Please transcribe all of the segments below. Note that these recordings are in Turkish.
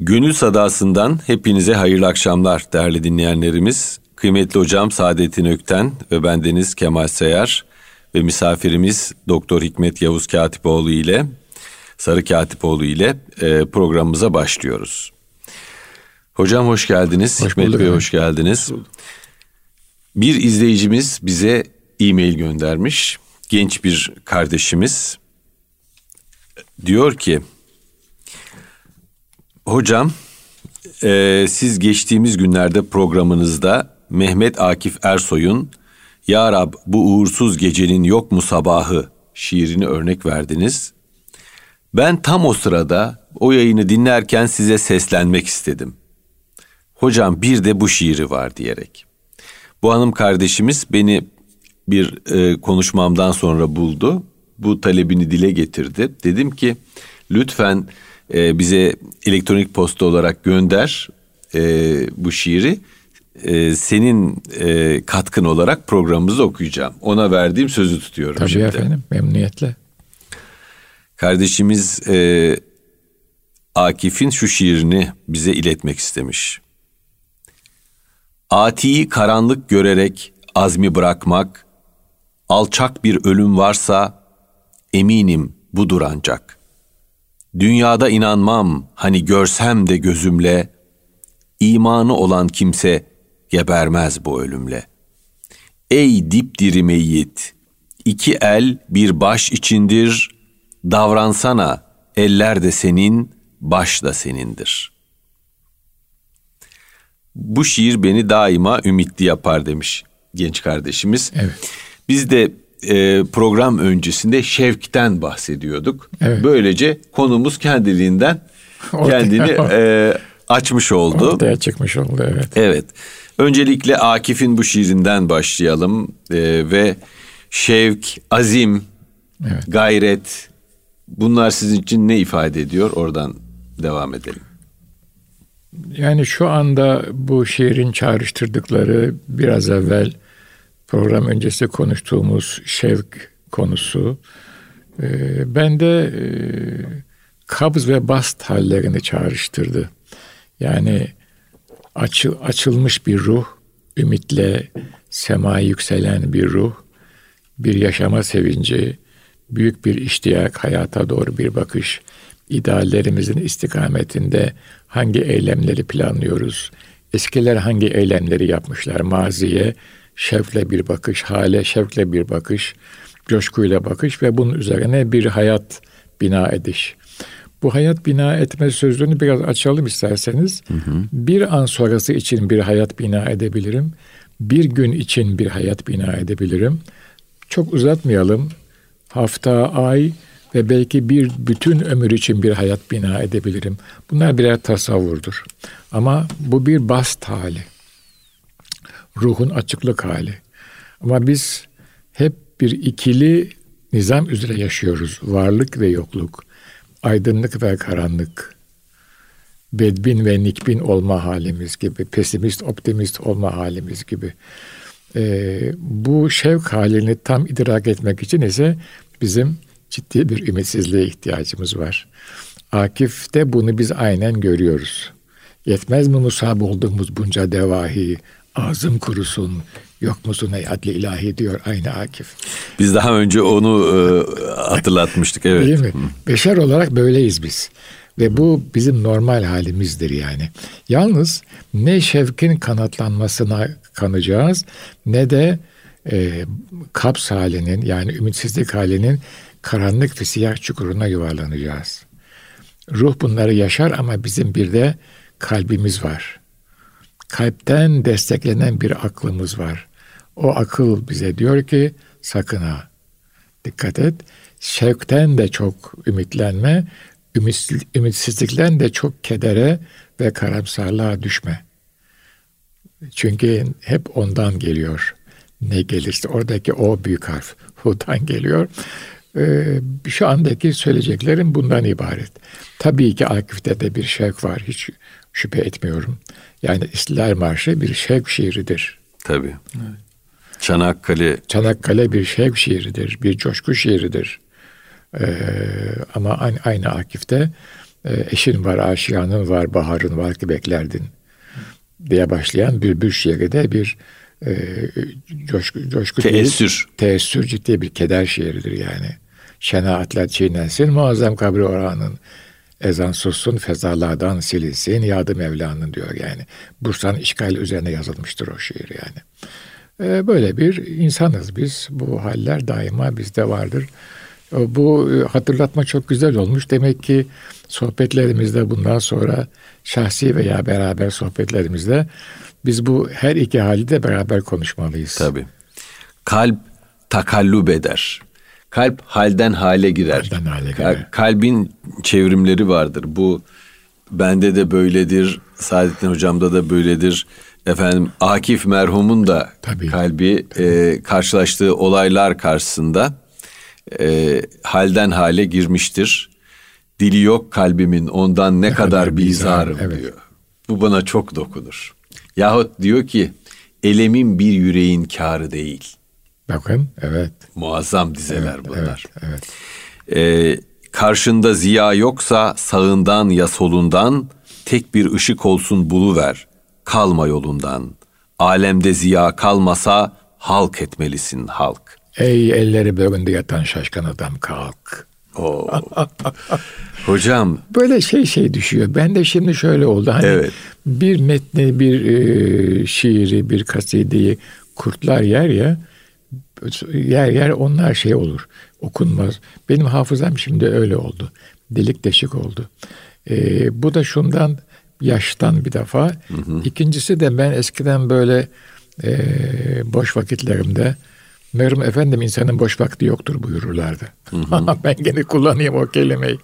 Gönül sadasından hepinize hayırlı akşamlar değerli dinleyenlerimiz. Kıymetli hocam Saadettin Ökten ve bendeniz Kemal Seyar ve misafirimiz Doktor Hikmet Yavuz Katipoğlu ile Sarı Katipoğlu ile e, programımıza başlıyoruz. Hocam hoş geldiniz. Hoş Hikmet Bey hoş geldiniz. Bir izleyicimiz bize e-mail göndermiş. Genç bir kardeşimiz diyor ki Hocam e, siz geçtiğimiz günlerde programınızda Mehmet Akif Ersoy'un Ya Rab bu uğursuz gecenin yok mu sabahı şiirini örnek verdiniz. Ben tam o sırada o yayını dinlerken size seslenmek istedim. Hocam bir de bu şiiri var diyerek. Bu hanım kardeşimiz beni bir e, konuşmamdan sonra buldu. Bu talebini dile getirdi. Dedim ki lütfen e, bize elektronik posta olarak gönder e, bu şiiri. E, senin e, katkın olarak programımızda okuyacağım. Ona verdiğim sözü tutuyorum Tabii şimdi. efendim memnuniyetle. Kardeşimiz e, Akif'in şu şiirini bize iletmek istemiş. Atiyi karanlık görerek azmi bırakmak, alçak bir ölüm varsa eminim budur ancak. Dünyada inanmam hani görsem de gözümle, imanı olan kimse gebermez bu ölümle. Ey dipdiri meyyit, iki el bir baş içindir, davransana, eller de senin, baş da senindir. Bu şiir beni daima ümitli yapar demiş genç kardeşimiz. Evet. Biz de e, program öncesinde şevkten bahsediyorduk. Evet. Böylece konumuz kendiliğinden kendini e, açmış oldu. Ortaya çıkmış oldu evet. Evet. Öncelikle Akif'in bu şiirinden başlayalım E, ve şevk, azim, Evet. gayret bunlar sizin için ne ifade ediyor? Oradan devam edelim. Yani şu anda bu şiirin çağrıştırdıkları biraz evvel program öncesi konuştuğumuz şevk konusu e, bende e, kabz ve bast hallerini çağrıştırdı. Yani açı, açılmış bir ruh, ümitle sema yükselen bir ruh, bir yaşama sevinci, büyük bir iştiyak, hayata doğru bir bakış, ideallerimizin istikametinde hangi eylemleri planlıyoruz, eskiler hangi eylemleri yapmışlar, maziye şevkle bir bakış, hale şevkle bir bakış, coşkuyla bakış ve bunun üzerine bir hayat bina ediş. Bu hayat bina etme sözünü biraz açalım isterseniz. Bir an sonrası için bir hayat bina edebilirim. Bir gün için bir hayat bina edebilirim. Çok uzatmayalım. Hafta, ay ve belki bir bütün ömür için bir hayat bina edebilirim. Bunlar birer tasavvurdur. Ama bu bir bast hali. Ruhun açıklık hali. Ama biz hep bir ikili nizam üzere yaşıyoruz. Varlık ve yokluk, aydınlık ve karanlık, bedbin ve nikbin olma halimiz gibi, pesimist, optimist olma halimiz gibi. Ee, bu şevk halini tam idrak etmek için ise bizim ciddi bir ümitsizliğe ihtiyacımız var. Akif'te bunu biz aynen görüyoruz. Yetmez mi musab olduğumuz bunca devahi, ağzım kurusun, yok musun ey adli ilahi diyor aynı Akif. Biz daha önce onu e, hatırlatmıştık. Evet. Değil mi? Beşer olarak böyleyiz biz. Ve bu bizim normal halimizdir yani. Yalnız ne şevkin kanatlanmasına kanacağız ne de e, kaps halinin yani ümitsizlik halinin karanlık ve siyah çukuruna yuvarlanacağız. Ruh bunları yaşar ama bizim bir de kalbimiz var. Kalpten desteklenen bir aklımız var. O akıl bize diyor ki sakın ha dikkat et. Şevkten de çok ümitlenme, ümitsiz- ümitsizlikten de çok kedere ve karamsarlığa düşme. Çünkü hep ondan geliyor. Ne gelirse oradaki o büyük harf hu'dan geliyor. Ee, şu andaki söyleyeceklerim bundan ibaret. Tabii ki Akif'te de bir şevk var. Hiç şüphe etmiyorum. Yani İstiklal Marşı bir şevk şiiridir. Tabii. Çanakkale Çanakkale bir şevk şiiridir, bir coşku şiiridir. Ee, ama aynı, aynı Akif'te e, eşin var, aşiyanın var, baharın var ki beklerdin diye başlayan Bülbül şiiri de bir e, coşku, coşku teessür. Değil, teessür ciddi bir keder şiiridir yani. Şenaatler çiğnensin muazzam kabri oranın. Ezan sussun fezalardan silinsin yadı Mevla'nın diyor yani. Bursa'nın işgali üzerine yazılmıştır o şiir yani. Ee, böyle bir insanız biz. Bu haller daima bizde vardır. Bu e, hatırlatma çok güzel olmuş. Demek ki sohbetlerimizde bundan sonra şahsi veya beraber sohbetlerimizde biz bu her iki hali de beraber konuşmalıyız. Tabii. Kalp takallub eder. Kalp halden hale girer. Halden hale girer. Kalbin çevrimleri vardır. Bu bende de böyledir. Saadettin hocamda da böyledir. Efendim Akif merhumun da Tabii. kalbi Tabii. E, karşılaştığı olaylar karşısında e, halden hale girmiştir. Dili yok kalbimin ondan ne, ne kadar, kadar bizarım evet. diyor. Bu bana çok dokunur. Yahut diyor ki elemin bir yüreğin kârı değil. Bakın evet. Muazzam dizeler evet, bunlar. Evet, evet. Ee, karşında ziya yoksa sağından ya solundan tek bir ışık olsun buluver. Kalma yolundan. Alemde ziya kalmasa halk etmelisin halk. Ey elleri bölünde yatan şaşkın adam kalk. Oo. Hocam. Böyle şey şey düşüyor. Ben de şimdi şöyle oldu. Hani evet. bir metni, bir e, şiiri, bir kasideyi kurtlar yer ya yer yer onlar şey olur. Okunmaz. Benim hafızam şimdi öyle oldu. Delik deşik oldu. E, bu da şundan yaştan bir defa. Hı hı. İkincisi de ben eskiden böyle e, boş vakitlerimde Meğerim efendim insanın boş vakti yoktur buyururlardı. Hı hı. ben gene kullanayım o kelimeyi.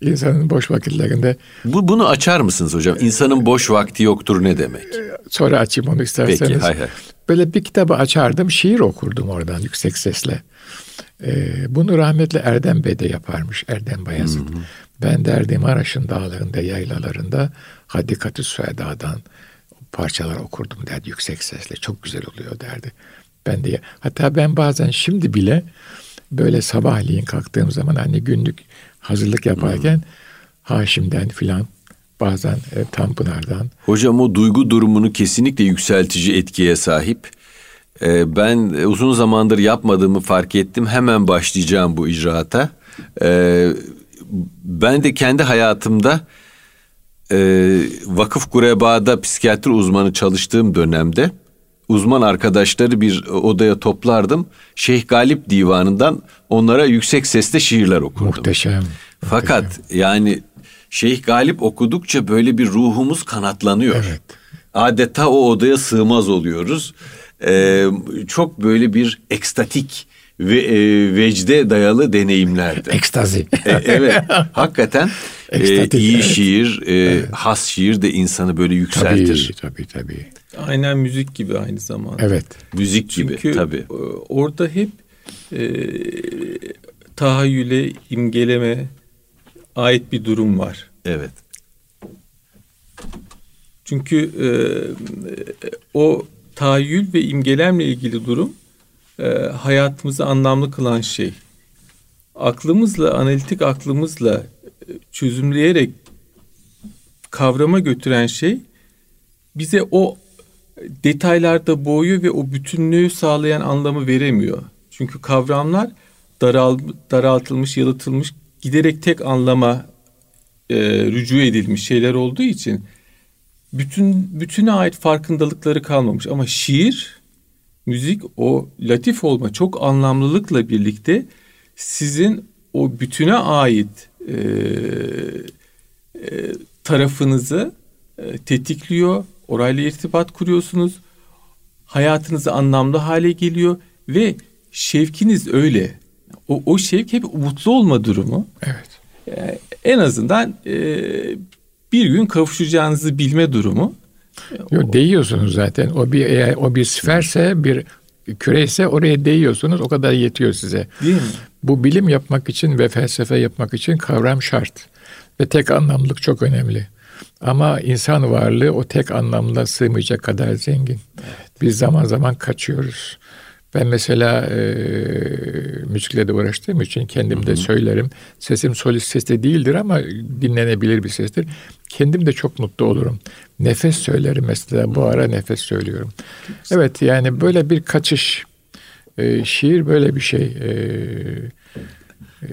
İnsanın boş vakitlerinde. Bu, bunu açar mısınız hocam? İnsanın boş vakti yoktur ne demek? Ee, sonra açayım onu isterseniz. Peki hay hay. Böyle bir kitabı açardım şiir okurdum oradan yüksek sesle. Ee, bunu rahmetli Erdem Bey de yaparmış Erdem Bayazıt. Hı hı. Ben derdim Maraş'ın dağlarında yaylalarında Hadikatü Süeda'dan parçalar okurdum derdi yüksek sesle. Çok güzel oluyor derdi. Ben de hatta ben bazen şimdi bile böyle sabahleyin kalktığım zaman hani günlük hazırlık yaparken hmm. Haşim'den filan bazen e, Tanpınar'dan. Hocam o duygu durumunu kesinlikle yükseltici etkiye sahip. Ee, ben uzun zamandır yapmadığımı fark ettim. Hemen başlayacağım bu icraata. Ee, ben de kendi hayatımda e, vakıf kurebada psikiyatri uzmanı çalıştığım dönemde uzman arkadaşları bir odaya toplardım. Şeyh Galip divanından onlara yüksek sesle şiirler okurdum. Muhteşem. Fakat muhteşem. yani Şeyh Galip okudukça böyle bir ruhumuz kanatlanıyor. Evet. Adeta o odaya sığmaz oluyoruz. Ee, çok böyle bir ekstatik ve e, vecde dayalı deneyimlerdi. Ekstazi. e, evet. Hakikaten e, iyi evet. şiir, e, evet. has şiir de insanı böyle yükseltir. Tabii tabii tabii. Aynen müzik gibi aynı zamanda. Evet. Müzik gibi Çünkü tabii. E, orada hep e, tahayyüle, imgeleme ait bir durum var. Evet. Çünkü e, o tahayyül ve imgelemle ilgili durum e, hayatımızı anlamlı kılan şey. Aklımızla, analitik aklımızla e, çözümleyerek kavrama götüren şey bize o detaylarda boğuyor ve o bütünlüğü sağlayan anlamı veremiyor. Çünkü kavramlar daral, daraltılmış, yalıtılmış, giderek tek anlama e, rücu edilmiş şeyler olduğu için bütün bütüne ait farkındalıkları kalmamış. Ama şiir, müzik o latif olma çok anlamlılıkla birlikte sizin o bütüne ait e, e, tarafınızı e, tetikliyor, orayla irtibat kuruyorsunuz. Hayatınızı anlamlı hale geliyor ve şevkiniz öyle. O, o şevk hep mutlu olma durumu. Evet. E, en azından e, bir gün kavuşacağınızı bilme durumu. Yok, değiyorsunuz zaten. O bir eğer o bir sferse bir küreyse oraya değiyorsunuz. O kadar yetiyor size. Değil mi? Bu bilim yapmak için ve felsefe yapmak için kavram şart. Ve tek anlamlık çok önemli. Ama insan varlığı o tek anlamda sığmayacak kadar zengin. Evet. Biz zaman zaman kaçıyoruz. Ben mesela e, müzikle de uğraştığım için kendim de söylerim. Sesim solist ses de değildir ama dinlenebilir bir sestir. Kendim de çok mutlu olurum. Nefes söylerim mesela. Bu ara nefes söylüyorum. Evet yani böyle bir kaçış. E, şiir böyle bir şey. E,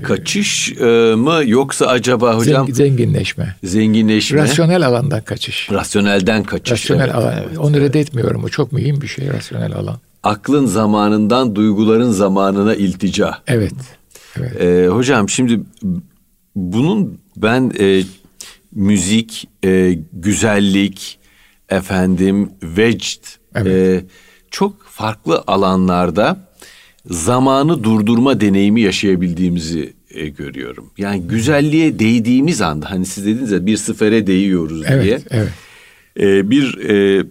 Kaçış e, mı yoksa acaba hocam zenginleşme. zenginleşme? Rasyonel alandan kaçış. Rasyonelden kaçış. Rasyonel evet, alan. evet, Onu evet. reddetmiyorum. O çok mühim bir şey rasyonel alan. Aklın zamanından duyguların zamanına iltica. Evet. Evet. Ee, hocam şimdi bunun ben e, müzik, e, güzellik, efendim vecd Evet. e, çok farklı alanlarda zamanı durdurma deneyimi yaşayabildiğimizi e, görüyorum. Yani güzelliğe değdiğimiz anda hani siz dediniz ya bir sefere değiyoruz diye. Evet. Evet. E, bir e,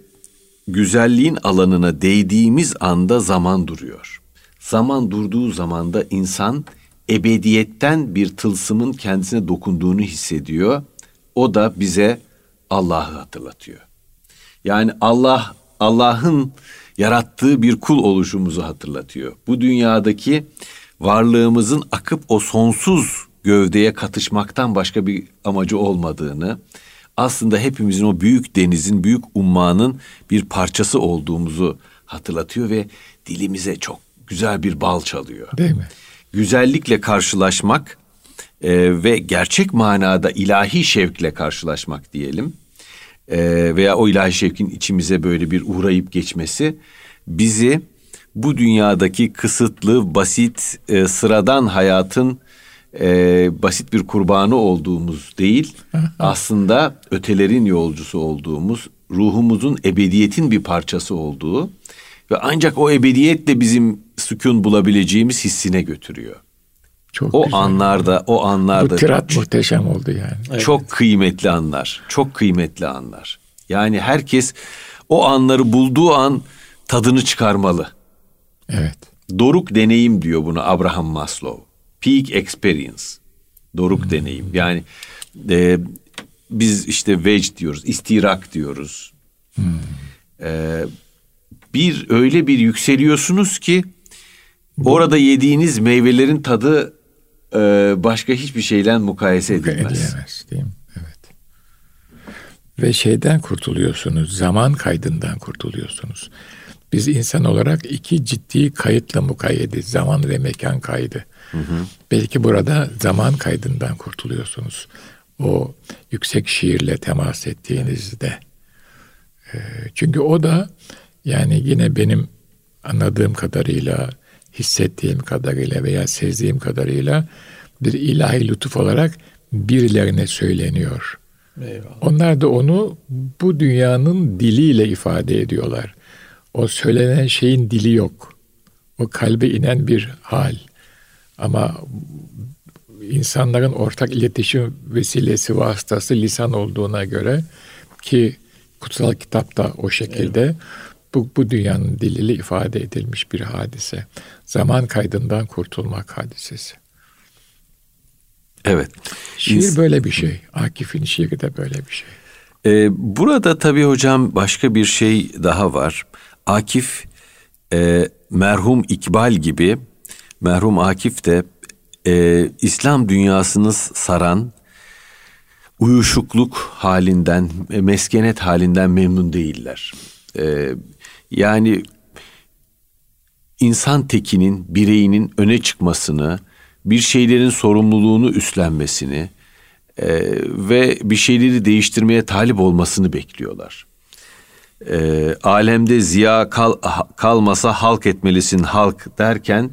güzelliğin alanına değdiğimiz anda zaman duruyor. Zaman durduğu zaman da insan ebediyetten bir tılsımın kendisine dokunduğunu hissediyor. O da bize Allah'ı hatırlatıyor. Yani Allah Allah'ın yarattığı bir kul oluşumuzu hatırlatıyor. Bu dünyadaki varlığımızın akıp o sonsuz gövdeye katışmaktan başka bir amacı olmadığını, aslında hepimizin o büyük denizin, büyük ummanın bir parçası olduğumuzu hatırlatıyor ve dilimize çok güzel bir bal çalıyor. Değil mi? Güzellikle karşılaşmak e, ve gerçek manada ilahi şevkle karşılaşmak diyelim e, veya o ilahi şevkin içimize böyle bir uğrayıp geçmesi bizi bu dünyadaki kısıtlı, basit, e, sıradan hayatın e, basit bir kurbanı olduğumuz değil, aslında ötelerin yolcusu olduğumuz, ruhumuzun ebediyetin bir parçası olduğu ve ancak o ebediyetle bizim sükun bulabileceğimiz hissine götürüyor. Çok O güzel. anlarda, o Bu anlarda tirat muhteşem oldu yani. çok kıymetli anlar. Çok kıymetli anlar. Yani herkes o anları bulduğu an tadını çıkarmalı. Evet. Doruk deneyim diyor bunu Abraham Maslow. Peak experience. Doruk deneyim. Yani e, biz işte vec diyoruz, istirak diyoruz. E, bir öyle bir yükseliyorsunuz ki orada yediğiniz meyvelerin tadı e, başka hiçbir şeyle mukayese edilmez. Edilemez değil mi? Evet. Ve şeyden kurtuluyorsunuz. Zaman kaydından kurtuluyorsunuz. Biz insan olarak iki ciddi kayıtla mukayyediz. Zaman ve mekan kaydı. Belki burada zaman kaydından kurtuluyorsunuz. O yüksek şiirle temas ettiğinizde. Ee, Çünkü o da yani yine benim anladığım kadarıyla, hissettiğim kadarıyla veya sezdiğim kadarıyla bir ilahi lütuf olarak birilerine söyleniyor. Eyvallah. Onlar da onu bu dünyanın diliyle ifade ediyorlar. O söylenen şeyin dili yok. O kalbe inen bir hal. Ama insanların ortak iletişim vesilesi vasıtası lisan olduğuna göre ki kutsal kitapta o şekilde bu, bu dünyanın diliyle ifade edilmiş bir hadise. Zaman kaydından kurtulmak hadisesi. Evet. Şiir İns- böyle bir şey. Akif'in şiiri de böyle bir şey. Ee, burada tabii hocam başka bir şey daha var. Akif e, merhum İkbal gibi merhum Akif de e, İslam dünyasını saran uyuşukluk halinden, e, meskenet halinden memnun değiller. E, yani insan tekinin, bireyinin öne çıkmasını, bir şeylerin sorumluluğunu üstlenmesini e, ve bir şeyleri değiştirmeye talip olmasını bekliyorlar. E, alemde ziya kal, kalmasa halk etmelisin halk derken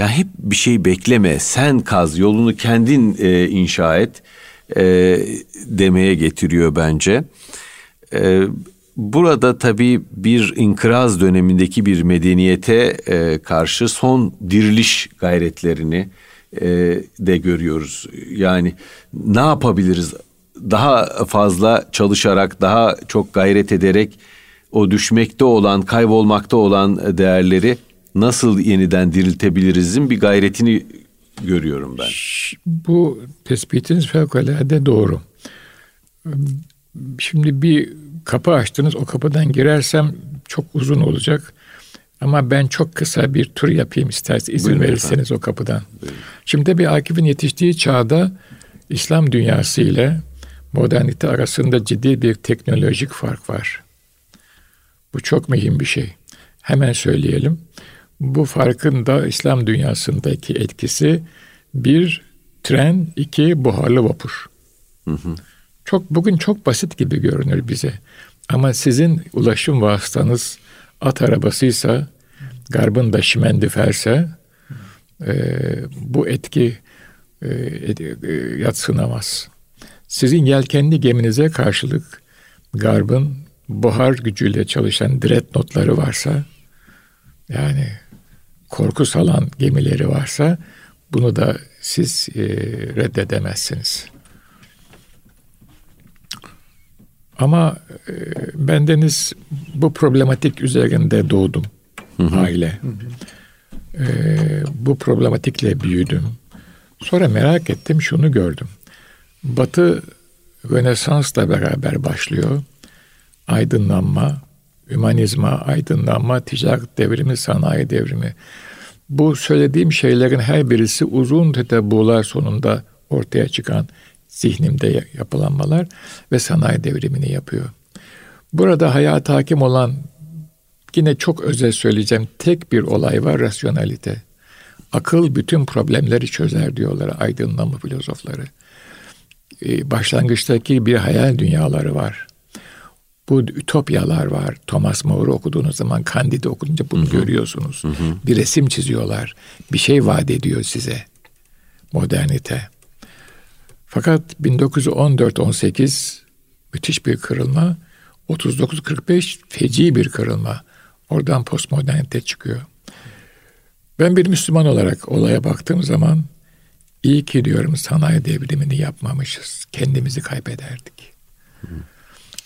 ya hep bir şey bekleme sen kaz yolunu kendin e, inşa et e, demeye getiriyor bence. E, burada tabii bir inkıraz dönemindeki bir medeniyete e, karşı son diriliş gayretlerini e, de görüyoruz. Yani ne yapabiliriz? Daha fazla çalışarak, daha çok gayret ederek o düşmekte olan, kaybolmakta olan değerleri nasıl yeniden diriltebilirizin bir gayretini görüyorum ben. Bu tespitiniz fevkalade doğru. Şimdi bir kapı açtınız, o kapıdan girersem çok uzun olacak. Ama ben çok kısa bir tur yapayım isterseniz izin Buyurun verirseniz efendim. o kapıdan. Buyurun. Şimdi bir Akif'in yetiştiği çağda İslam dünyası ile modernite arasında ciddi bir teknolojik fark var. Bu çok mühim bir şey. Hemen söyleyelim. Bu farkın da İslam dünyasındaki etkisi bir tren, iki buharlı vapur. Çok bugün çok basit gibi görünür bize. Ama sizin ulaşım vasıtanız at arabasıysa, garbın da şimendiferse e, bu etki e, e, yatsınamaz. Sizin yelkenli geminize karşılık garbın buhar gücüyle çalışan dreadnoughtları varsa yani korku salan gemileri varsa bunu da siz e, reddedemezsiniz. Ama e, bendeniz bu problematik üzerinde doğdum aile. E, bu problematikle büyüdüm. Sonra merak ettim şunu gördüm. Batı Rönesans'la beraber başlıyor. Aydınlanma, hümanizma, aydınlanma, ticaret devrimi, sanayi devrimi. Bu söylediğim şeylerin her birisi uzun tetebbular sonunda ortaya çıkan zihnimde yapılanmalar ve sanayi devrimini yapıyor. Burada hayata hakim olan yine çok özel söyleyeceğim tek bir olay var rasyonalite. Akıl bütün problemleri çözer diyorlar aydınlanma filozofları. Ee, başlangıçtaki bir hayal dünyaları var. Bu ütopyalar var. Thomas More'u okuduğunuz zaman Candide okuyunca bunu görüyorsunuz. Bir resim çiziyorlar. Bir şey vaat ediyor size. Modernite. Fakat 1914-18 müthiş bir kırılma. 39-45 feci bir kırılma. Oradan postmodernite çıkıyor. Ben bir Müslüman olarak olaya baktığım zaman iyi ki diyorum sanayi devrimini yapmamışız. Kendimizi kaybederdik.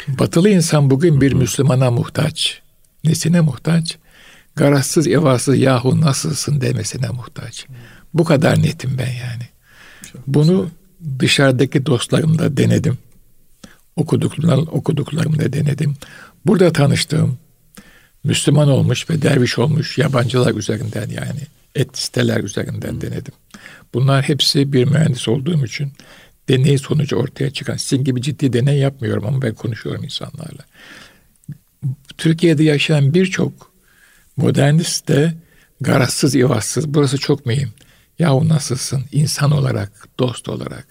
Batılı insan bugün bir Müslümana muhtaç. Nesine muhtaç? Garazsız evasız yahu nasılsın demesine muhtaç. Bu kadar netim ben yani. Bunu dışarıdaki dostlarımla denedim. Okuduklarım, okuduklarımda denedim. Burada tanıştığım Müslüman olmuş ve derviş olmuş yabancılar üzerinden yani et siteler üzerinden denedim. Bunlar hepsi bir mühendis olduğum için deney sonucu ortaya çıkan. Sizin gibi ciddi deney yapmıyorum ama ben konuşuyorum insanlarla. Türkiye'de yaşayan birçok modernist de garazsız, ivazsız. Burası çok mühim. Yahu nasılsın? İnsan olarak, dost olarak,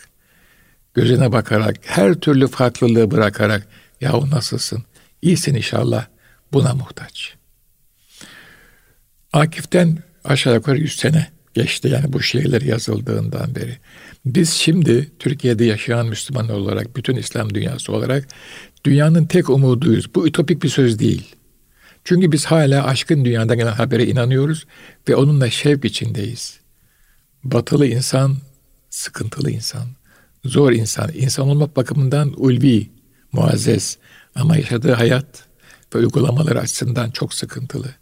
gözüne bakarak, her türlü farklılığı bırakarak yahu nasılsın? İyisin inşallah. Buna muhtaç. Akif'ten aşağı yukarı 100 sene geçti yani bu şiirler yazıldığından beri. Biz şimdi Türkiye'de yaşayan Müslüman olarak, bütün İslam dünyası olarak dünyanın tek umuduyuz. Bu ütopik bir söz değil. Çünkü biz hala aşkın dünyadan gelen habere inanıyoruz ve onunla şevk içindeyiz. Batılı insan, sıkıntılı insan, zor insan, insan olmak bakımından ulvi, muazzez ama yaşadığı hayat ve uygulamaları açısından çok sıkıntılı.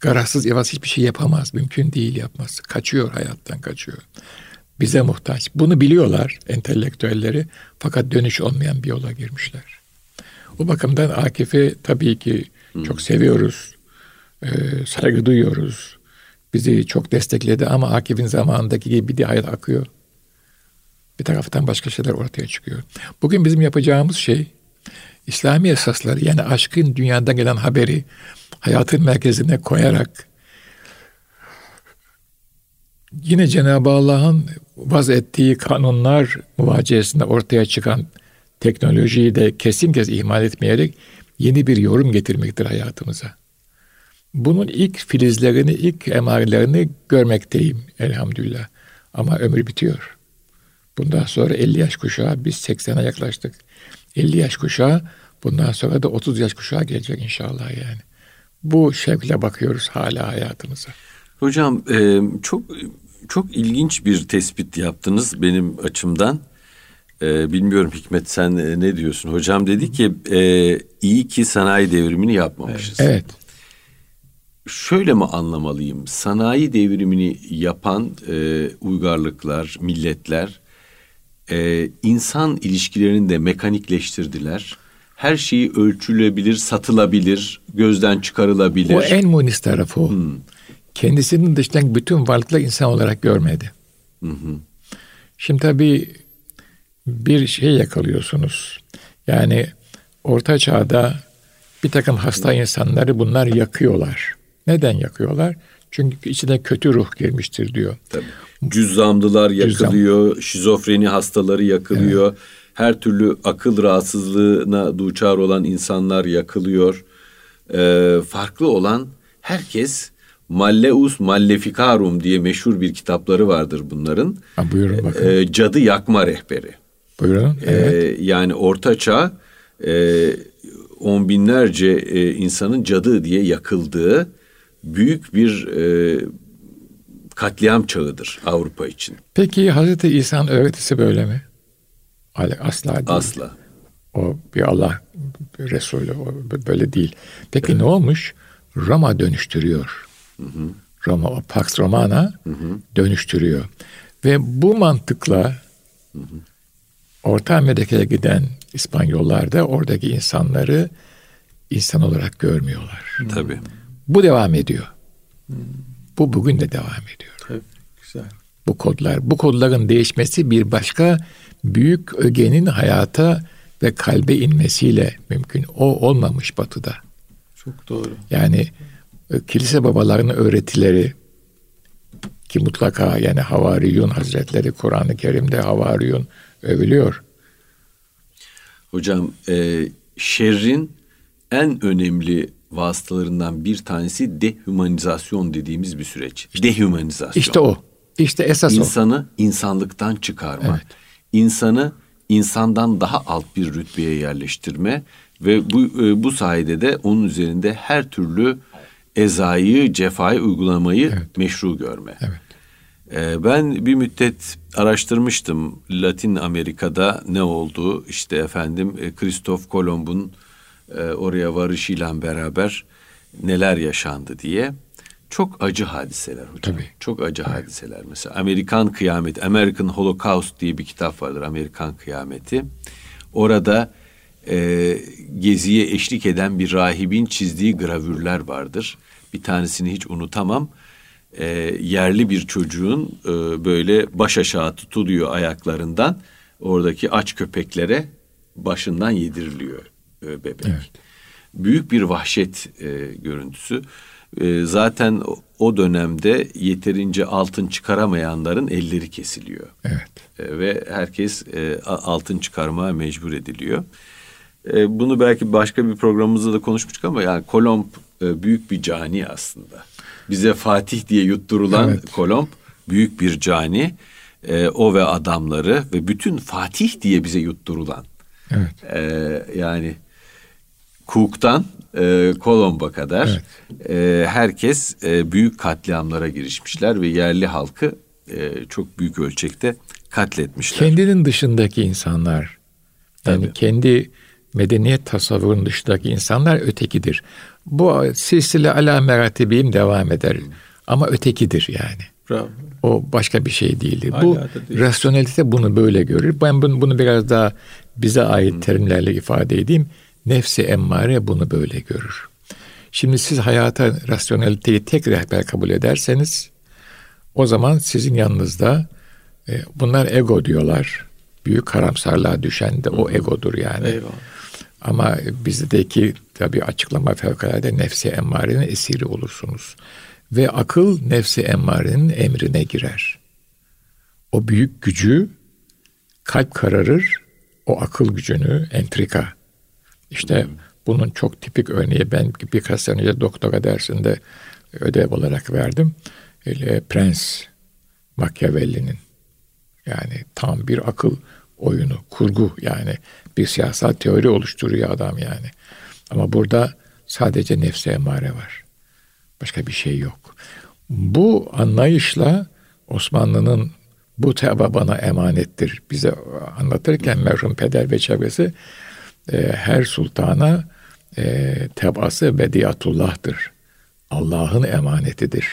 Garazsız evaz hiçbir şey yapamaz. Mümkün değil yapması. Kaçıyor hayattan kaçıyor. Bize muhtaç. Bunu biliyorlar entelektüelleri. Fakat dönüş olmayan bir yola girmişler. O bakımdan Akif'i tabii ki çok seviyoruz. Ee, saygı duyuyoruz. Bizi çok destekledi ama Akif'in zamanındaki gibi bir de hayat akıyor. Bir taraftan başka şeyler ortaya çıkıyor. Bugün bizim yapacağımız şey İslami esasları yani aşkın dünyadan gelen haberi hayatın merkezine koyarak yine Cenab-ı Allah'ın vaz ettiği kanunlar muvaciyesinde ortaya çıkan teknolojiyi de kesin kez ihmal etmeyerek yeni bir yorum getirmektir hayatımıza. Bunun ilk filizlerini, ilk emarelerini görmekteyim elhamdülillah. Ama ömür bitiyor. Bundan sonra 50 yaş kuşağı, biz 80'e yaklaştık. 50 yaş kuşağı, bundan sonra da 30 yaş kuşağı gelecek inşallah yani. Bu şevkle bakıyoruz hala hayatımıza. Hocam e, çok çok ilginç bir tespit yaptınız benim açımdan. E, bilmiyorum Hikmet sen e, ne diyorsun? Hocam dedi ki e, iyi ki sanayi devrimini yapmamışız. Evet. Şöyle mi anlamalıyım? Sanayi devrimini yapan e, uygarlıklar, milletler e, insan ilişkilerini de mekanikleştirdiler. Her şeyi ölçülebilir, satılabilir, gözden çıkarılabilir. O en munis tarafı o. Hmm. Kendisinin dışından bütün varlıkları insan olarak görmedi. Hı hı. Şimdi tabii bir şey yakalıyorsunuz. Yani orta çağda bir takım hasta insanları bunlar yakıyorlar. Neden yakıyorlar? Çünkü içine kötü ruh girmiştir diyor. Tabii. Cüzzamlılar yakılıyor, Cüzzam. şizofreni hastaları yakılıyor. Evet. Her türlü akıl rahatsızlığına duçar olan insanlar yakılıyor. Ee, farklı olan herkes Malleus Malleficarum diye meşhur bir kitapları vardır bunların. Ha, buyurun bakın. Ee, cadı yakma rehberi. Buyurun. Ee, evet. Ee, yani Orta Çağ e, on binlerce e, insanın cadı diye yakıldığı büyük bir e, katliam çağıdır Avrupa için. Peki Hazreti İsa'nın öğretisi böyle mi? Asla değil. Asla. O bir Allah bir Resulü o böyle değil. Peki evet. ne olmuş? Roma dönüştürüyor. Hı hı. Roma, o Pax Romana hı hı. dönüştürüyor. Ve bu mantıkla hı hı. Orta Amerika'ya giden İspanyollar da oradaki insanları insan olarak görmüyorlar. Tabii. Bu devam ediyor. Bu bugün de devam ediyor. Tabii, güzel. Bu kodlar, bu kodların değişmesi bir başka büyük ögenin hayata ve kalbe inmesiyle mümkün. O olmamış batıda. Çok doğru. Yani e, kilise babalarının öğretileri ki mutlaka yani Havariyun Hazretleri Kur'an-ı Kerim'de Havariyun övülüyor. Hocam e, şerrin en önemli vasıtalarından bir tanesi dehumanizasyon dediğimiz bir süreç. Dehumanizasyon. İşte o. İşte esas İnsanı o. İnsanı insanlıktan çıkarma. Evet. İnsanı insandan daha alt bir rütbeye yerleştirme ve bu e, bu sayede de onun üzerinde her türlü ezayı, cefayı uygulamayı evet. meşru görme. Evet. E, ben bir müddet araştırmıştım Latin Amerika'da ne oldu işte efendim Kristof e, Kolomb'un oraya varışıyla beraber neler yaşandı diye. Çok acı hadiseler hocam. Tabii. Çok acı evet. hadiseler. Mesela Amerikan Kıyameti, American Holocaust diye bir kitap vardır. Amerikan Kıyameti. Orada e, geziye eşlik eden bir rahibin çizdiği gravürler vardır. Bir tanesini hiç unutamam. E, yerli bir çocuğun e, böyle baş aşağı tutuluyor ayaklarından. Oradaki aç köpeklere başından yediriliyor e, bebek. Evet. Büyük bir vahşet e, görüntüsü. E, zaten o dönemde yeterince altın çıkaramayanların elleri kesiliyor. Evet. E, ve herkes e, altın çıkarmaya mecbur ediliyor. E, bunu belki başka bir programımızda da konuşmuştuk ama yani Kolomb e, büyük bir cani aslında. Bize Fatih diye yutturulan evet. Kolomb büyük bir cani. E, o ve adamları ve bütün Fatih diye bize yutturulan. Evet. E, yani Cook'tan e, Kolomb'a kadar evet. e, herkes e, büyük katliamlara girişmişler ve yerli halkı e, çok büyük ölçekte katletmişler. Kendinin dışındaki insanlar yani Tabii. kendi medeniyet tasavvurunun dışındaki insanlar ötekidir. Bu silsile ala meratibiyim devam eder. Hmm. Ama ötekidir yani. Bravo. O başka bir şey değildir. Bu değil. rasyonelite bunu böyle görür. Ben bunu, bunu biraz daha bize ait hmm. terimlerle ifade edeyim. Nefsi emmare bunu böyle görür. Şimdi siz hayata rasyoneliteyi tek rehber kabul ederseniz o zaman sizin yanınızda e, bunlar ego diyorlar. Büyük karamsarlığa düşen de o egodur yani. Eyvallah. Ama bizdeki tabi açıklama fevkalade nefsi emmarenin esiri olursunuz. Ve akıl nefsi emmarenin emrine girer. O büyük gücü kalp kararır, o akıl gücünü entrika. İşte hmm. bunun çok tipik örneği ben birkaç sene önce doktora dersinde ödev olarak verdim. Öyle Prens Machiavelli'nin yani tam bir akıl oyunu, kurgu yani bir siyasal teori oluşturuyor adam yani. Ama burada sadece nefse emare var. Başka bir şey yok. Bu anlayışla Osmanlı'nın bu teba bana emanettir bize anlatırken merhum peder ve çevresi e, her sultana e, tebası bediyatullah'tır. Allah'ın emanetidir.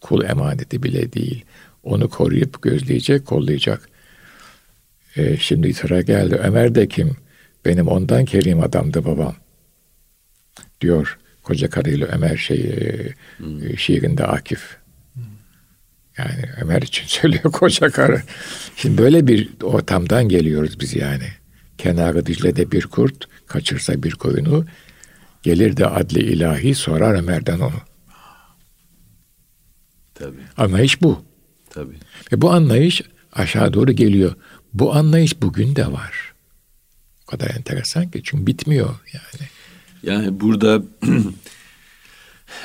Kul emaneti bile değil. Onu koruyup gözleyecek, kollayacak. E, şimdi sıra geldi. Ömer de kim? Benim ondan kerim adamdı babam. Diyor koca karıyla Ömer şey hmm. şiirinde Akif. Yani Ömer için söylüyor koca karı. Şimdi böyle bir ortamdan geliyoruz biz yani. Kenarı Dicle'de bir kurt kaçırsa bir koyunu gelir de adli ilahi sorar Ömer'den onu. Tabii. Anlayış bu. Tabii. Ve bu anlayış aşağı doğru geliyor. Bu anlayış bugün de var. O kadar enteresan ki çünkü bitmiyor yani. Yani burada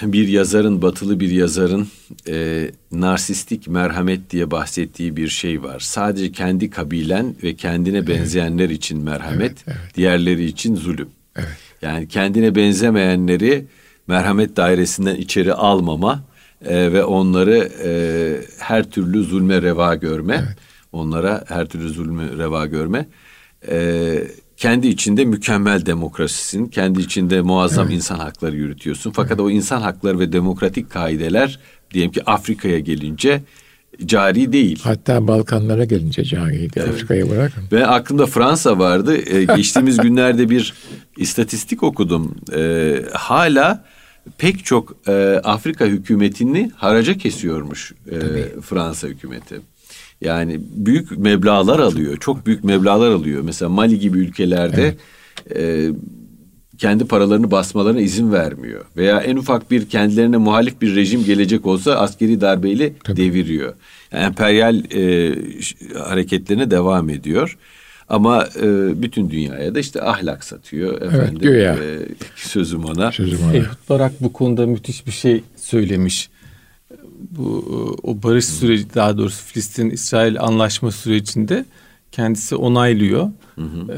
bir yazarın, batılı bir yazarın e, narsistik merhamet diye bahsettiği bir şey var. Sadece kendi kabilen ve kendine benzeyenler için merhamet, evet, evet. diğerleri için zulüm. Evet. Yani kendine benzemeyenleri merhamet dairesinden içeri almama e, ve onları e, her türlü zulme reva görme, evet. onlara her türlü zulme reva görme. E, kendi içinde mükemmel demokrasisin, kendi içinde muazzam evet. insan hakları yürütüyorsun. Fakat evet. o insan hakları ve demokratik kaideler diyelim ki Afrika'ya gelince cari değil. Hatta Balkanlara gelince cariydi. Evet. Afrika'ya bırakın. Ve aklımda Fransa vardı. Ee, geçtiğimiz günlerde bir istatistik okudum. Ee, hala pek çok e, Afrika hükümetini haraca kesiyormuş e, Fransa hükümeti. Yani büyük meblalar alıyor. Çok büyük meblalar alıyor. Mesela Mali gibi ülkelerde evet. e, kendi paralarını basmalarına izin vermiyor. Veya en ufak bir kendilerine muhalif bir rejim gelecek olsa askeri darbeyle Tabii. deviriyor. Yani emperyal e, hareketlerine devam ediyor. Ama e, bütün dünyaya da işte ahlak satıyor. Efendim, evet. E, sözüm ona. Sözüm ona. Ehud Barak bu konuda müthiş bir şey söylemiş bu o barış süreci daha doğrusu Filistin İsrail anlaşma sürecinde kendisi onaylıyor. Hı hı. Ee,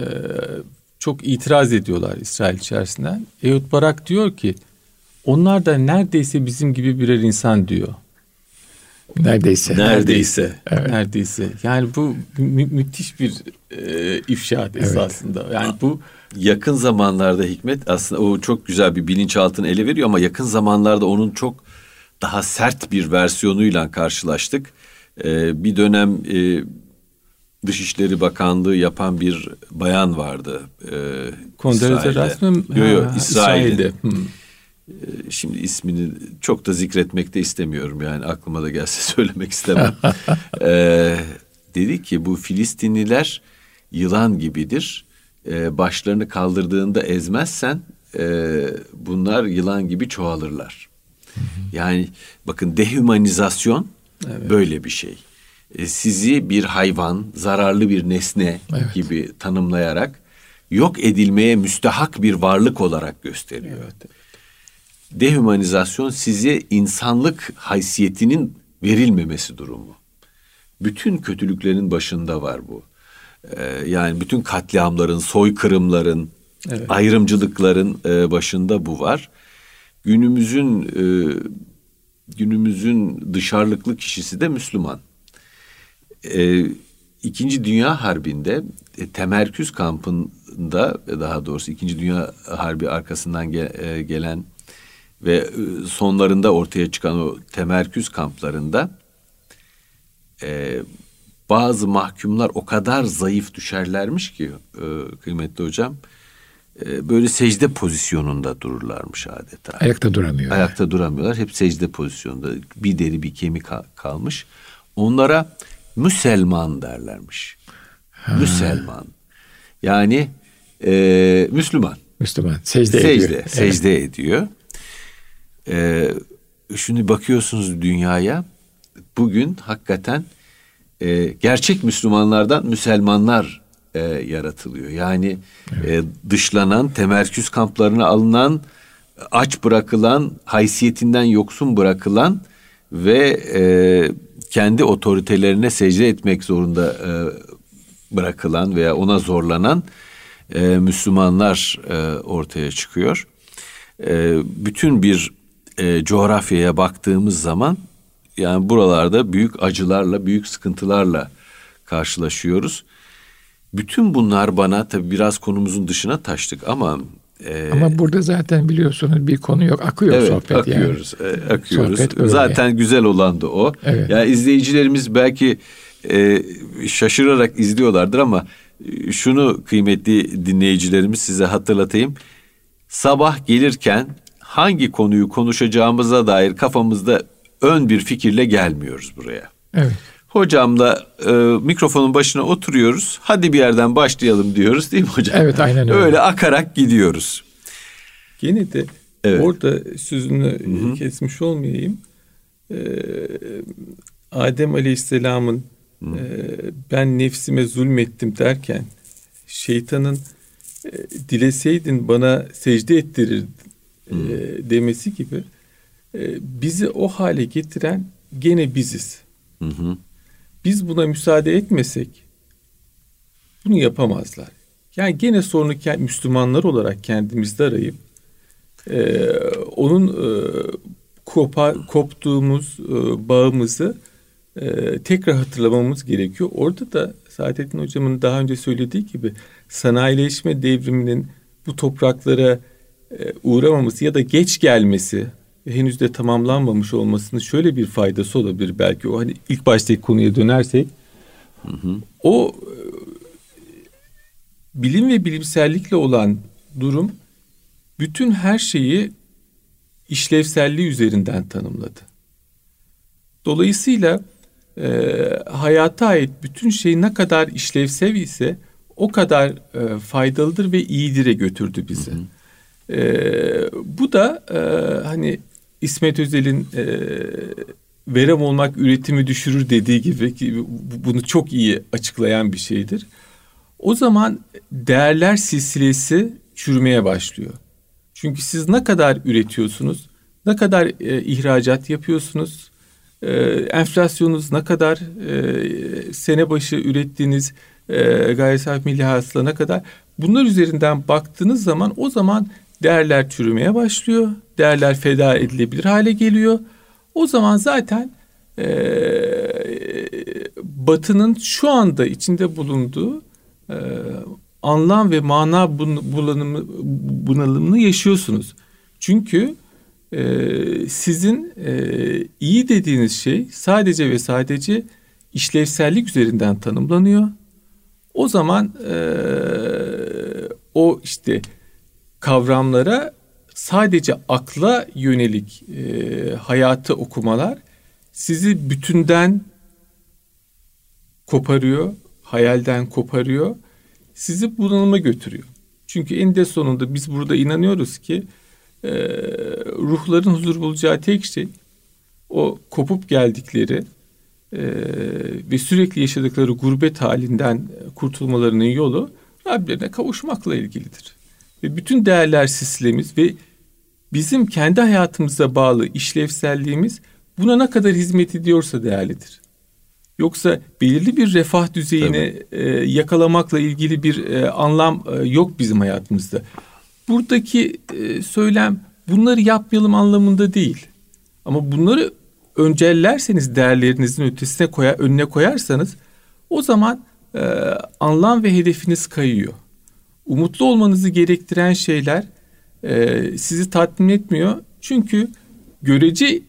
çok itiraz ediyorlar İsrail içerisinden. Ehud Barak diyor ki onlar da neredeyse bizim gibi birer insan diyor. Neredeyse. Neredeyse. Evet. Neredeyse. Yani bu mü- müthiş bir e, ifşaat evet. esasında. Yani bu yakın zamanlarda Hikmet aslında o çok güzel bir bilinçaltını ele veriyor ama yakın zamanlarda onun çok daha sert bir versiyonuyla karşılaştık. Ee, bir dönem e, Dışişleri Bakanlığı yapan bir bayan vardı. E, Rasmım yok, yok, İsrail'de. Hmm. Ee, şimdi ismini çok da zikretmek de istemiyorum yani aklıma da gelse söylemek istemem. ee, dedi ki bu Filistinliler yılan gibidir. Ee, başlarını kaldırdığında ezmezsen e, bunlar yılan gibi çoğalırlar. Yani bakın dehumanizasyon evet. böyle bir şey. E, sizi bir hayvan, zararlı bir nesne evet. gibi tanımlayarak yok edilmeye müstehak bir varlık olarak gösteriyor. Evet. Dehumanizasyon size insanlık haysiyetinin verilmemesi durumu. Bütün kötülüklerin başında var bu. Ee, yani bütün katliamların, soykırımların, evet. ayrımcılıkların e, başında bu var günümüzün e, günümüzün dışarılıklı kişisi de Müslüman. E, İkinci Dünya Harbi'nde e, temerküz kampında daha doğrusu İkinci Dünya Harbi arkasından ge, e, gelen ve e, sonlarında ortaya çıkan o temerküz kamplarında e, bazı mahkumlar o kadar zayıf düşerlermiş ki e, kıymetli hocam e, böyle secde pozisyonunda dururlarmış adeta. Ayakta duramıyor. Ayakta duramıyorlar. Hep secde pozisyonunda. Bir deri bir kemik kalmış. Onlara Müselman derlermiş. Ha. Müselman. Yani e, Müslüman. Müslüman. Secde, secde ediyor. Secde evet. ediyor. E, şimdi bakıyorsunuz dünyaya. Bugün hakikaten e, gerçek Müslümanlardan Müselmanlar e, yaratılıyor. Yani evet. e, dışlanan, temerküz kamplarına alınan, aç bırakılan, haysiyetinden yoksun bırakılan ve e, kendi otoritelerine secde etmek zorunda e, bırakılan veya ona zorlanan e, Müslümanlar e, ortaya çıkıyor. E, bütün bir e, coğrafyaya baktığımız zaman yani buralarda büyük acılarla, büyük sıkıntılarla karşılaşıyoruz. Bütün bunlar bana tabii biraz konumuzun dışına taştık ama e, ama burada zaten biliyorsunuz bir konu yok. Akıyor evet, sohbet akıyoruz, yani. E, akıyoruz. Sohbet zaten yani. güzel olan da o. Evet. Yani izleyicilerimiz belki e, şaşırarak izliyorlardır ama şunu kıymetli dinleyicilerimiz size hatırlatayım. Sabah gelirken hangi konuyu konuşacağımıza dair kafamızda ön bir fikirle gelmiyoruz buraya. Evet. Hocamla e, mikrofonun başına oturuyoruz. Hadi bir yerden başlayalım diyoruz değil mi hocam? Evet aynen öyle. Öyle akarak gidiyoruz. Gene de Evet. orada sözünü kesmiş olmayayım. Ee, Adem Aleyhisselam'ın e, ben nefsime zulmettim derken şeytanın e, dileseydin bana secde ettirir e, demesi gibi e, bizi o hale getiren gene biziz. Hı hı. Biz buna müsaade etmesek bunu yapamazlar. Yani gene sorunu Müslümanlar olarak kendimizde arayıp e, onun e, kopa, koptuğumuz e, bağımızı e, tekrar hatırlamamız gerekiyor. Orada da Saadettin Hocam'ın daha önce söylediği gibi sanayileşme devriminin bu topraklara e, uğramaması ya da geç gelmesi henüz de tamamlanmamış olmasının şöyle bir faydası olabilir belki. O hani ilk baştaki konuya dönersek o e, bilim ve bilimsellikle olan durum bütün her şeyi işlevselliği üzerinden tanımladı. Dolayısıyla e, hayata ait bütün şey ne kadar işlevsel ise o kadar e, faydalıdır ve iyidire götürdü bizi. E, bu da e, hani İsmet Özel'in e, verem olmak üretimi düşürür dediği gibi ki bu- bunu çok iyi açıklayan bir şeydir. O zaman değerler silsilesi çürümeye başlıyor. Çünkü siz ne kadar üretiyorsunuz, ne kadar e, ihracat yapıyorsunuz, e, enflasyonunuz ne kadar, e, sene başı ürettiğiniz e, gayri safi milli hasıla ne kadar, bunlar üzerinden baktığınız zaman o zaman değerler çürümeye başlıyor, değerler feda edilebilir hale geliyor. O zaman zaten e, Batı'nın şu anda içinde bulunduğu e, anlam ve mana bulanımı, bunalımını yaşıyorsunuz. Çünkü e, sizin e, iyi dediğiniz şey sadece ve sadece işlevsellik üzerinden tanımlanıyor. O zaman e, o işte kavramlara sadece akla yönelik e, hayatı okumalar sizi bütünden koparıyor, hayalden koparıyor, sizi bunalıma götürüyor. Çünkü eninde sonunda biz burada inanıyoruz ki e, ruhların huzur bulacağı tek şey o kopup geldikleri e, ve sürekli yaşadıkları gurbet halinden kurtulmalarının yolu Rablerine kavuşmakla ilgilidir. Ve bütün değerler sistemimiz ve bizim kendi hayatımıza bağlı işlevselliğimiz buna ne kadar hizmet ediyorsa değerlidir. Yoksa belirli bir refah düzeyini e, yakalamakla ilgili bir e, anlam e, yok bizim hayatımızda. Buradaki e, söylem bunları yapmayalım anlamında değil. Ama bunları öncellerseniz değerlerinizin ötesine koyar, önüne koyarsanız o zaman e, anlam ve hedefiniz kayıyor. Umutlu olmanızı gerektiren şeyler e, sizi tatmin etmiyor. Çünkü görece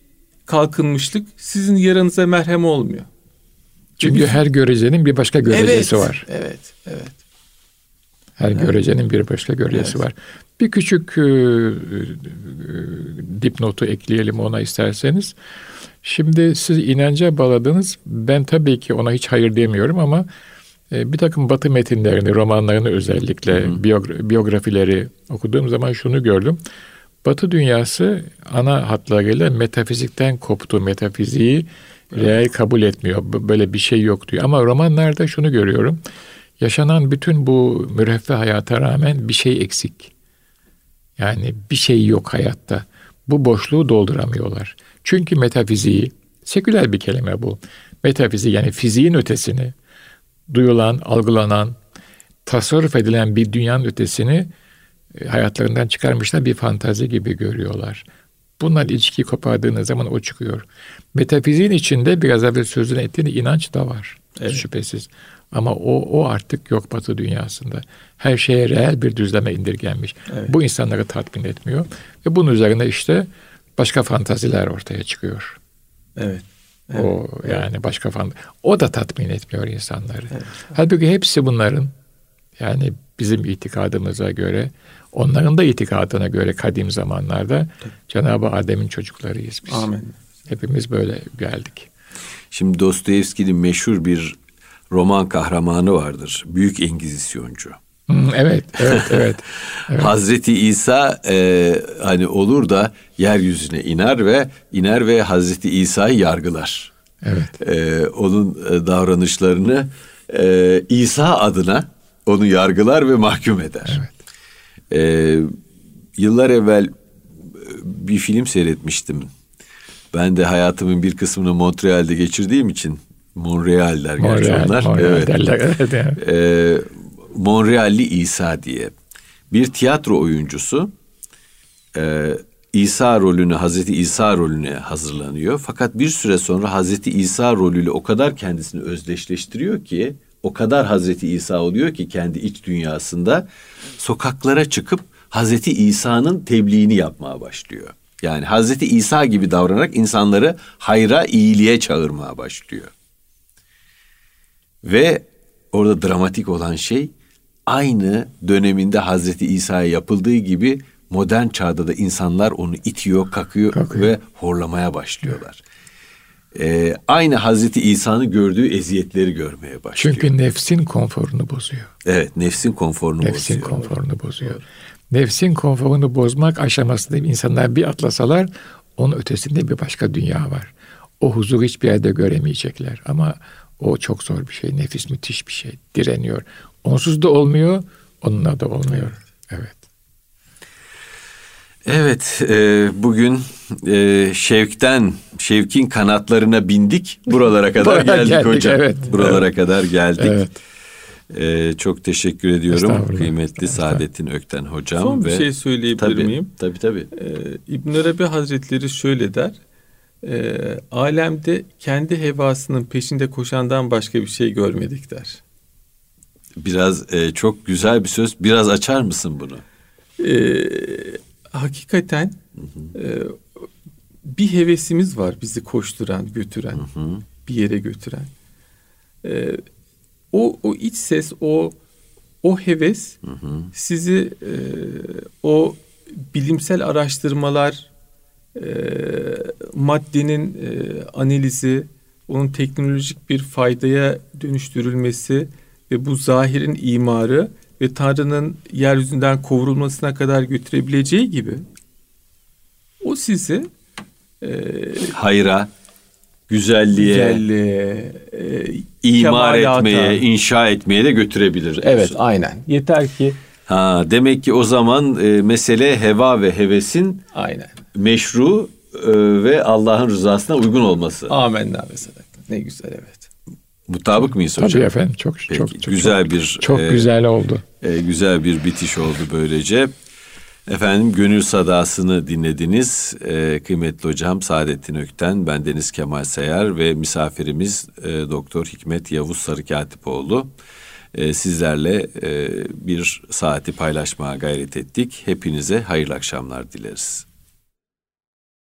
kalkınmışlık sizin yaranıza merhem olmuyor. Çünkü her görecenin bir başka görecesi evet, var. Evet, evet. Her görecenin bir başka görecesi Evet. var. Bir küçük e, e, dipnotu ekleyelim ona isterseniz. Şimdi siz inanca bağladınız. Ben tabii ki ona hiç hayır demiyorum ama e, bir takım batı metinlerini, romanlarını özellikle biyogra- biyografileri okuduğum zaman şunu gördüm. Batı dünyası ana hatlarıyla metafizikten koptu. Metafiziği reel kabul etmiyor. Böyle bir şey yok diyor. Ama romanlarda şunu görüyorum. Yaşanan bütün bu müreffeh hayata rağmen bir şey eksik. Yani bir şey yok hayatta. Bu boşluğu dolduramıyorlar. Çünkü metafiziği, seküler bir kelime bu. Metafizik yani fiziğin ötesini, duyulan, algılanan, tasarruf edilen bir dünyanın ötesini e, hayatlarından çıkarmışlar bir fantazi gibi görüyorlar. Bunlar ilişkiyi kopardığınız zaman o çıkıyor. Metafiziğin içinde biraz evvel sözünü ettiğin inanç da var Evet. şüphesiz. Ama o, o artık yok batı dünyasında. Her şeye reel bir düzleme indirgenmiş. Evet. Bu insanları tatmin etmiyor. Ve bunun üzerine işte başka fantaziler ortaya çıkıyor. Evet. O yani başka fan o da tatmin etmiyor insanları. Halbuki hepsi bunların Yani bizim itikadımıza göre, onların da itikadına göre kadim zamanlarda Cenab-ı Adem'in çocuklarıyız biz. Amin. Hepimiz böyle geldik. Şimdi Dostoyevski'nin meşhur bir roman kahramanı vardır. Büyük Engizisyoncu. Hmm, evet, evet, evet. evet. Hazreti İsa e, hani olur da yeryüzüne iner ve iner ve Hazreti İsa'yı yargılar. Evet. E, onun e, davranışlarını e, İsa adına onu yargılar ve mahkum eder. Evet. E, yıllar evvel e, bir film seyretmiştim. Ben de hayatımın bir kısmını Montreal'de geçirdiğim için Montreal der gerçi Montreal, onlar. Montreal evet. derler. Evet, evet. Ee, Monrealli İsa diye bir tiyatro oyuncusu e, İsa rolünü Hazreti İsa rolüne hazırlanıyor. Fakat bir süre sonra Hazreti İsa rolüyle o kadar kendisini özdeşleştiriyor ki o kadar Hazreti İsa oluyor ki kendi iç dünyasında sokaklara çıkıp Hazreti İsa'nın tebliğini yapmaya başlıyor. Yani Hazreti İsa gibi davranarak insanları hayra, iyiliğe çağırmaya başlıyor. Ve orada dramatik olan şey aynı döneminde Hazreti İsa'ya yapıldığı gibi modern çağda da insanlar onu itiyor, kakıyor, Kakıyor. ve horlamaya başlıyorlar. Ee, aynı Hazreti İsa'nın gördüğü eziyetleri görmeye başlıyor. Çünkü nefsin konforunu bozuyor. evet, nefsin konforunu Nefsin bozuyor. konforunu bozuyor. Nefsin konforunu bozmak aşamasında insanlar bir atlasalar onun ötesinde bir başka dünya var. O huzuru hiçbir yerde göremeyecekler. Ama o çok zor bir şey. Nefis müthiş bir şey. Direniyor. Onsuz da olmuyor, onunla da olmuyor. Evet. Evet, e, bugün e, Şevk'ten, Şevk'in kanatlarına bindik. Buralara kadar geldik, geldik, hocam. evet. Buralara kadar geldik. Evet. E, çok teşekkür ediyorum kıymetli. Saadettin Ökten hocam. Son bir ve şey söyleyebilir tabii, miyim? Tabii tabii. Ee, İbn Arabi Hazretleri şöyle der. E, alemde kendi hevasının peşinde koşandan başka bir şey görmedik der. Biraz e, çok güzel bir söz. Biraz açar mısın bunu? Ee, hakikaten e, bir hevesimiz var bizi koşturan, götüren, bir yere götüren. Ee, o o iç ses, o o heves sizi e, o bilimsel araştırmalar, e, maddenin e, analizi, onun teknolojik bir faydaya dönüştürülmesi ve bu zahirin imarı ve Tanrı'nın yeryüzünden kovurulmasına kadar götürebileceği gibi o sizi e, Hayra, güzelliğe, güzelliğe, e, imar kemalata- etmeye, inşa etmeye de götürebilir. Evet diyorsun. aynen. Yeter ki Ha, demek ki o zaman e, mesele heva ve hevesin aynen. meşru e, ve Allah'ın rızasına uygun olması. Amenna ve sadaka. Ne güzel evet. Mutabık mıyız hocam? Tabii efendim çok Peki, çok çok güzel çok, bir çok e, güzel oldu. e, güzel bir bitiş oldu böylece. Efendim Gönül Sadası'nı dinlediniz. E, kıymetli hocam Saadettin Ökten, ben Deniz Kemal Sayar ve misafirimiz e, Doktor Hikmet Yavuz Sarıkatipoğlu. E, sizlerle e, bir saati paylaşmaya gayret ettik. Hepinize hayırlı akşamlar dileriz.